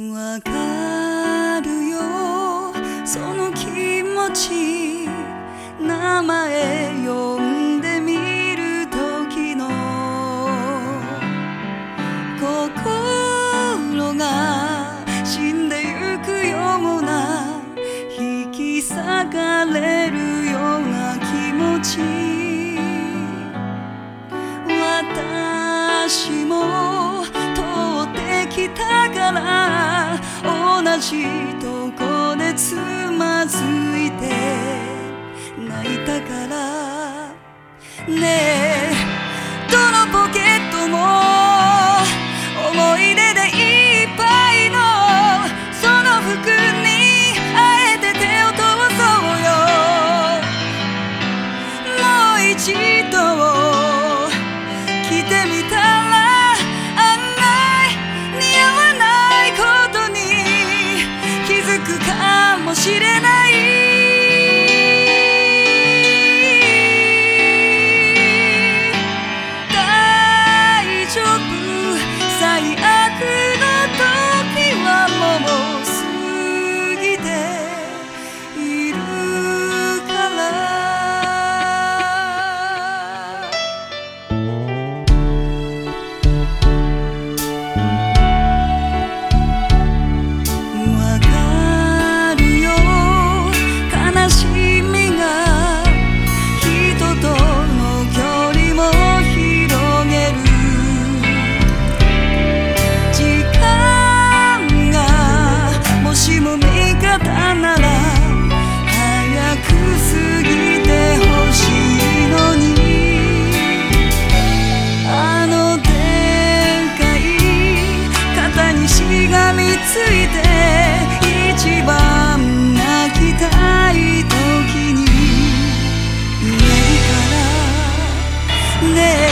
わかるよ。その気持ち名前呼んでみる時の心が死んでゆくような引き裂かれるような気持ち。じとこでつまずいて泣いたからねえ me. ついて一番泣きたい時に家からねえ